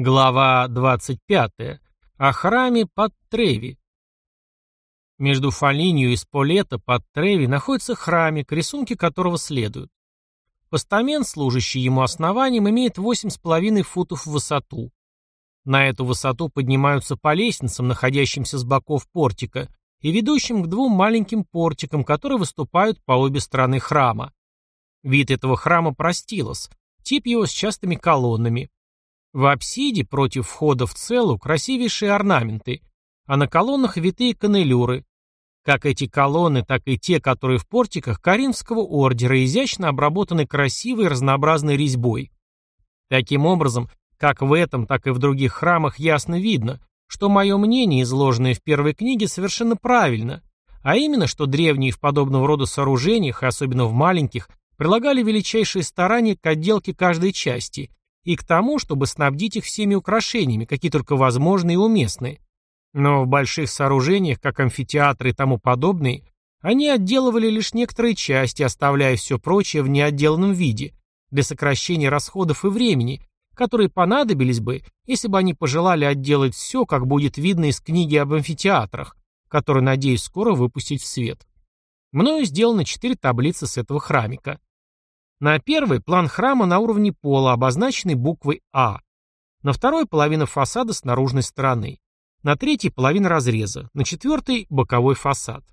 Глава 25. О храме под Треви. Между Фолинью и Сполета под Треви находится храмик, рисунки которого следуют. Постамент, служащий ему основанием, имеет 8,5 футов в высоту. На эту высоту поднимаются по лестницам, находящимся с боков портика, и ведущим к двум маленьким портикам, которые выступают по обе стороны храма. Вид этого храма простилос, тип его с частыми колоннами. В апсиде против входа в целу красивейшие орнаменты, а на колоннах витые канелюры. Как эти колонны, так и те, которые в портиках Каримского ордера, изящно обработаны красивой разнообразной резьбой. Таким образом, как в этом, так и в других храмах ясно видно, что мое мнение, изложенное в первой книге, совершенно правильно, а именно, что древние в подобного рода сооружениях, особенно в маленьких, прилагали величайшие старания к отделке каждой части, и к тому, чтобы снабдить их всеми украшениями, какие только возможны и уместны. Но в больших сооружениях, как амфитеатры и тому подобные, они отделывали лишь некоторые части, оставляя все прочее в неотделанном виде, для сокращения расходов и времени, которые понадобились бы, если бы они пожелали отделать все, как будет видно из книги об амфитеатрах, которую, надеюсь, скоро выпустить в свет. Мною сделаны четыре таблицы с этого храмика. На первой план храма на уровне пола, обозначенный буквой А. На второй половина фасада с наружной стороны. На третьей половина разреза. На четвертой боковой фасад.